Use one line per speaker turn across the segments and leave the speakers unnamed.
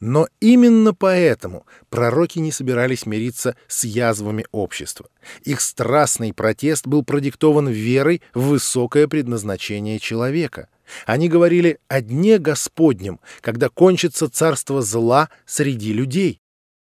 Но именно поэтому пророки не собирались мириться с язвами общества. Их страстный протест был продиктован верой в высокое предназначение человека. Они говорили о дне Господнем, когда кончится царство зла среди людей.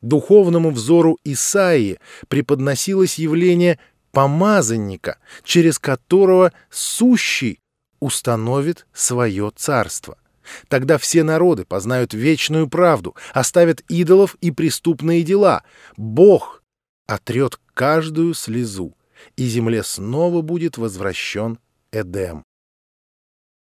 Духовному взору Исаии преподносилось явление помазанника, через которого сущий установит свое царство. Тогда все народы познают вечную правду, оставят идолов и преступные дела. Бог отрет каждую слезу, и земле снова будет возвращен Эдем.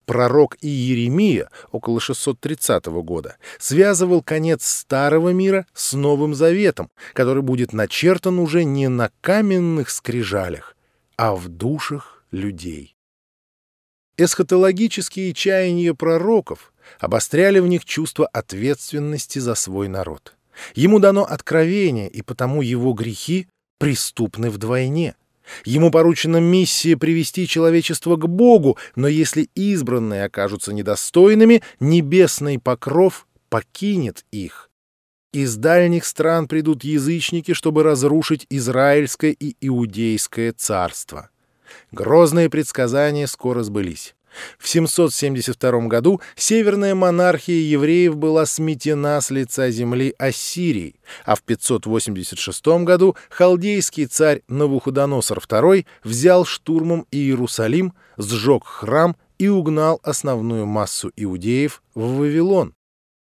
Пророк Иеремия около 630 года связывал конец старого мира с Новым Заветом, который будет начертан уже не на каменных скрижалях, а в душах людей. Эсхатологические чаяния пророков обостряли в них чувство ответственности за свой народ. Ему дано откровение, и потому его грехи преступны вдвойне. Ему поручена миссия привести человечество к Богу, но если избранные окажутся недостойными, небесный покров покинет их. Из дальних стран придут язычники, чтобы разрушить Израильское и Иудейское царство. Грозные предсказания скоро сбылись. В 772 году северная монархия евреев была сметена с лица земли Ассирией, а в 586 году халдейский царь Навуходоносор II взял штурмом Иерусалим, сжег храм и угнал основную массу иудеев в Вавилон.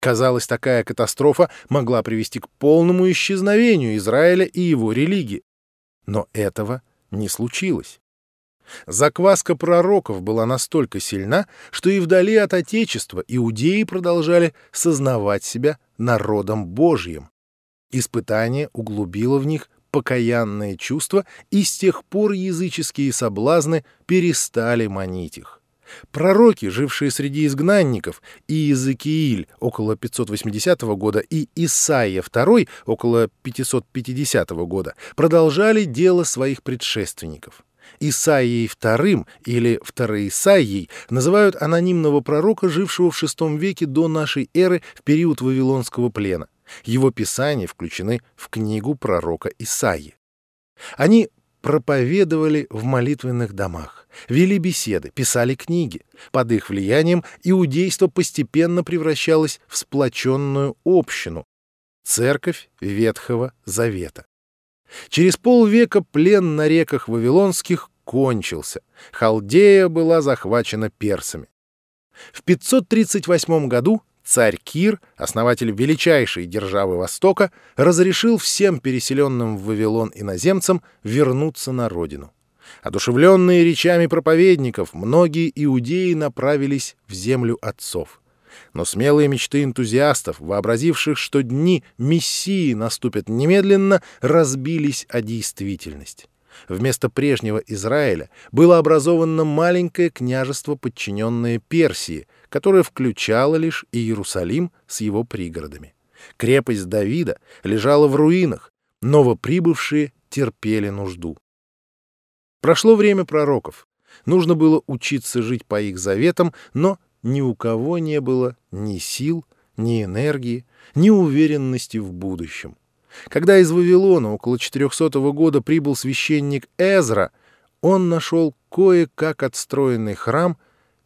Казалось, такая катастрофа могла привести к полному исчезновению Израиля и его религии. Но этого не случилось. Закваска пророков была настолько сильна, что и вдали от Отечества иудеи продолжали сознавать себя народом Божьим. Испытание углубило в них покаянное чувство, и с тех пор языческие соблазны перестали манить их. Пророки, жившие среди изгнанников, и Иезекииль около 580 года, и Исаия II около 550 года, продолжали дело своих предшественников. Исаией II или Второисаией называют анонимного пророка, жившего в VI веке до нашей эры в период Вавилонского плена. Его писания включены в книгу пророка Исаии. Они проповедовали в молитвенных домах, вели беседы, писали книги. Под их влиянием иудейство постепенно превращалось в сплоченную общину, церковь Ветхого Завета. Через полвека плен на реках Вавилонских кончился. Халдея была захвачена персами. В 538 году царь Кир, основатель величайшей державы Востока, разрешил всем переселенным в Вавилон иноземцам вернуться на родину. Одушевленные речами проповедников, многие иудеи направились в землю отцов. Но смелые мечты энтузиастов, вообразивших, что дни Мессии наступят немедленно, разбились о действительность. Вместо прежнего Израиля было образовано маленькое княжество, подчиненное Персии, которое включало лишь Иерусалим с его пригородами. Крепость Давида лежала в руинах, новоприбывшие терпели нужду. Прошло время пророков. Нужно было учиться жить по их заветам, но ни у кого не было ни сил, ни энергии, ни уверенности в будущем. Когда из Вавилона около 400 года прибыл священник Эзра, он нашел кое-как отстроенный храм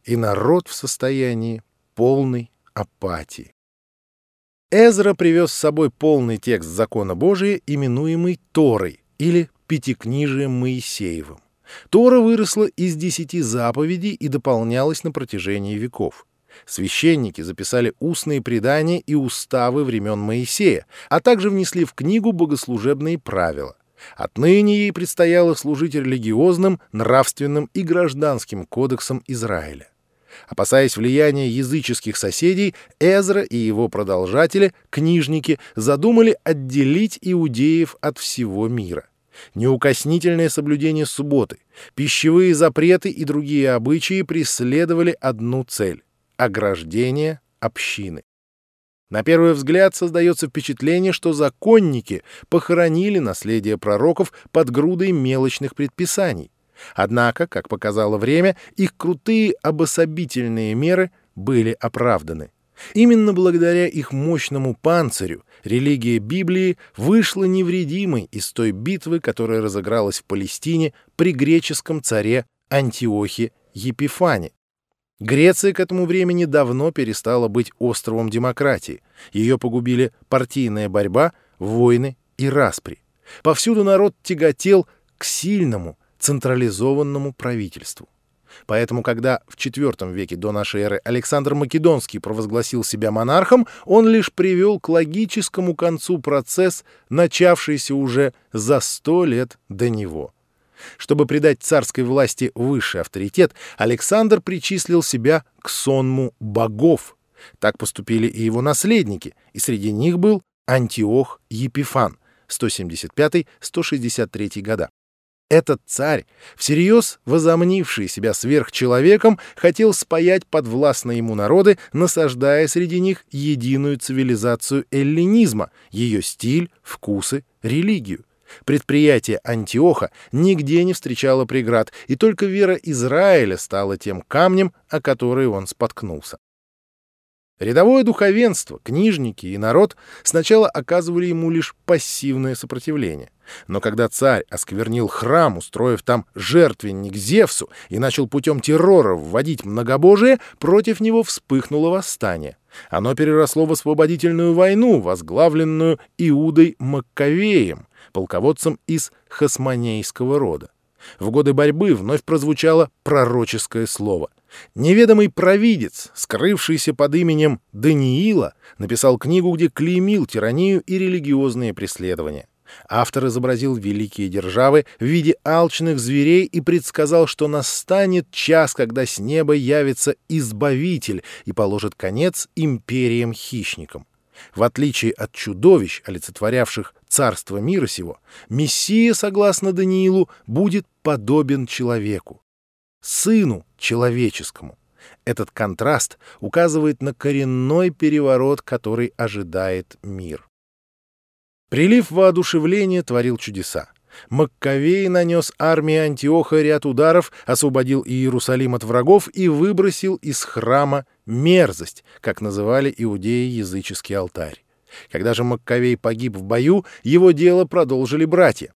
и народ в состоянии полной апатии. Эзра привез с собой полный текст закона Божия, именуемый Торой или Пятикнижием Моисеевым. Тора выросла из десяти заповедей и дополнялась на протяжении веков. Священники записали устные предания и уставы времен Моисея, а также внесли в книгу богослужебные правила. Отныне ей предстояло служить религиозным, нравственным и гражданским кодексом Израиля. Опасаясь влияния языческих соседей, Эзра и его продолжатели, книжники, задумали отделить иудеев от всего мира неукоснительное соблюдение субботы, пищевые запреты и другие обычаи преследовали одну цель — ограждение общины. На первый взгляд создается впечатление, что законники похоронили наследие пророков под грудой мелочных предписаний. Однако, как показало время, их крутые обособительные меры были оправданы. Именно благодаря их мощному панцирю религия Библии вышла невредимой из той битвы, которая разыгралась в Палестине при греческом царе Антиохе Епифане. Греция к этому времени давно перестала быть островом демократии. Ее погубили партийная борьба, войны и распри. Повсюду народ тяготел к сильному, централизованному правительству. Поэтому, когда в IV веке до нашей эры Александр Македонский провозгласил себя монархом, он лишь привел к логическому концу процесс, начавшийся уже за сто лет до него. Чтобы придать царской власти высший авторитет, Александр причислил себя к сонму богов. Так поступили и его наследники, и среди них был Антиох Епифан, 175-163 года. Этот царь, всерьез возомнивший себя сверхчеловеком, хотел спаять подвластные ему народы, насаждая среди них единую цивилизацию эллинизма, ее стиль, вкусы, религию. Предприятие Антиоха нигде не встречало преград, и только вера Израиля стала тем камнем, о который он споткнулся. Рядовое духовенство, книжники и народ сначала оказывали ему лишь пассивное сопротивление. Но когда царь осквернил храм, устроив там жертвенник Зевсу и начал путем террора вводить многобожие, против него вспыхнуло восстание. Оно переросло в освободительную войну, возглавленную Иудой Маккавеем, полководцем из хасмонейского рода. В годы борьбы вновь прозвучало пророческое слово. Неведомый провидец, скрывшийся под именем Даниила, написал книгу, где клеймил тиранию и религиозные преследования. Автор изобразил великие державы в виде алчных зверей и предсказал, что настанет час, когда с неба явится Избавитель и положит конец империям-хищникам. В отличие от чудовищ, олицетворявших царство мира сего, Мессия, согласно Даниилу, будет подобен человеку, сыну человеческому. Этот контраст указывает на коренной переворот, который ожидает мир. Прилив воодушевления творил чудеса. Маккавей нанес армии Антиоха ряд ударов, освободил Иерусалим от врагов и выбросил из храма мерзость, как называли иудеи языческий алтарь. Когда же Маккавей погиб в бою, его дело продолжили братья.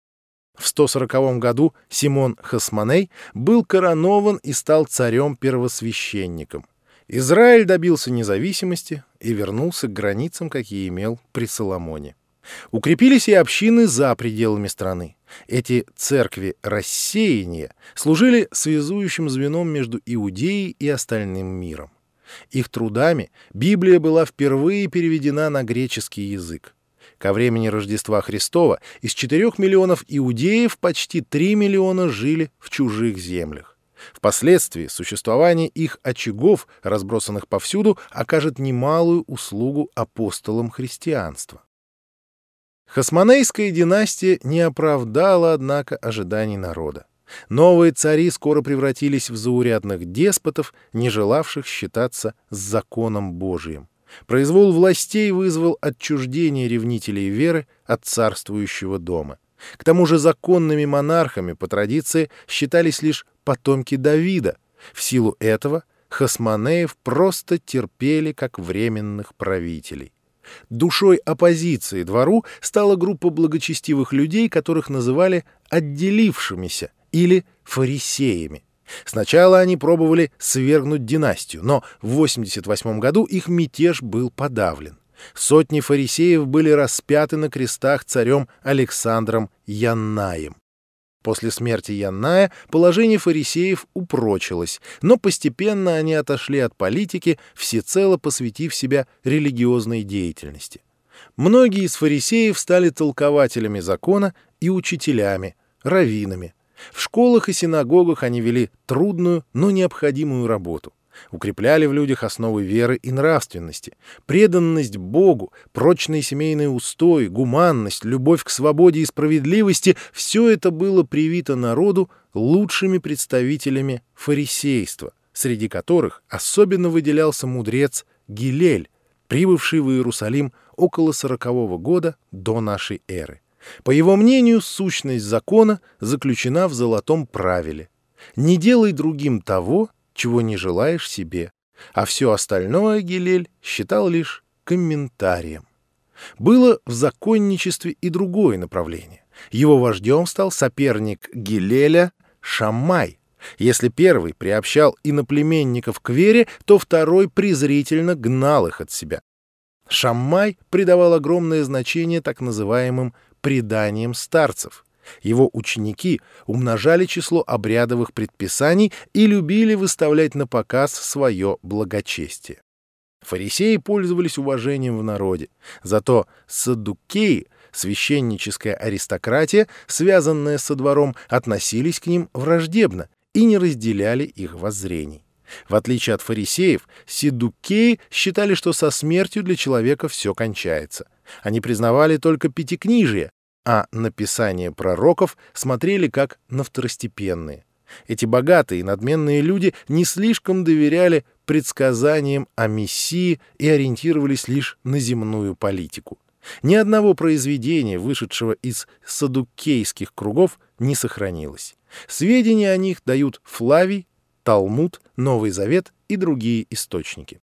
В 140 году Симон Хасманей был коронован и стал царем-первосвященником. Израиль добился независимости и вернулся к границам, какие имел при Соломоне. Укрепились и общины за пределами страны. Эти церкви рассеяния служили связующим звеном между Иудеей и остальным миром. Их трудами Библия была впервые переведена на греческий язык. Ко времени Рождества Христова из 4 миллионов иудеев почти 3 миллиона жили в чужих землях. Впоследствии существование их очагов, разбросанных повсюду, окажет немалую услугу апостолам христианства. Хасмонейская династия не оправдала, однако, ожиданий народа. Новые цари скоро превратились в заурядных деспотов, не желавших считаться с законом Божиим. Произвол властей вызвал отчуждение ревнителей веры от царствующего дома. К тому же законными монархами по традиции считались лишь потомки Давида. В силу этого хасмонеев просто терпели как временных правителей. Душой оппозиции двору стала группа благочестивых людей, которых называли «отделившимися» или «фарисеями». Сначала они пробовали свергнуть династию, но в 88 году их мятеж был подавлен. Сотни фарисеев были распяты на крестах царем Александром Яннаем. После смерти Янная положение фарисеев упрочилось, но постепенно они отошли от политики, всецело посвятив себя религиозной деятельности. Многие из фарисеев стали толкователями закона и учителями, раввинами. В школах и синагогах они вели трудную, но необходимую работу укрепляли в людях основы веры и нравственности, преданность Богу, прочные семейные устои, гуманность, любовь к свободе и справедливости — все это было привито народу лучшими представителями фарисейства, среди которых особенно выделялся мудрец Гилель, прибывший в Иерусалим около сорокового года до нашей эры. По его мнению, сущность закона заключена в золотом правиле. «Не делай другим того, чего не желаешь себе а все остальное Гилель считал лишь комментарием. Было в законничестве и другое направление. Его вождем стал соперник Гилеля Шаммай. Если первый приобщал иноплеменников к вере, то второй презрительно гнал их от себя. Шаммай придавал огромное значение так называемым преданиям старцев. Его ученики умножали число обрядовых предписаний и любили выставлять на показ свое благочестие. Фарисеи пользовались уважением в народе, зато саддукеи, священническая аристократия, связанная со двором, относились к ним враждебно и не разделяли их воззрений. В отличие от фарисеев, сидукеи считали, что со смертью для человека все кончается. Они признавали только пятикнижие, а написание пророков смотрели как на второстепенные. Эти богатые и надменные люди не слишком доверяли предсказаниям о Мессии и ориентировались лишь на земную политику. Ни одного произведения, вышедшего из садукейских кругов, не сохранилось. Сведения о них дают Флавий, Талмуд, Новый Завет и другие источники.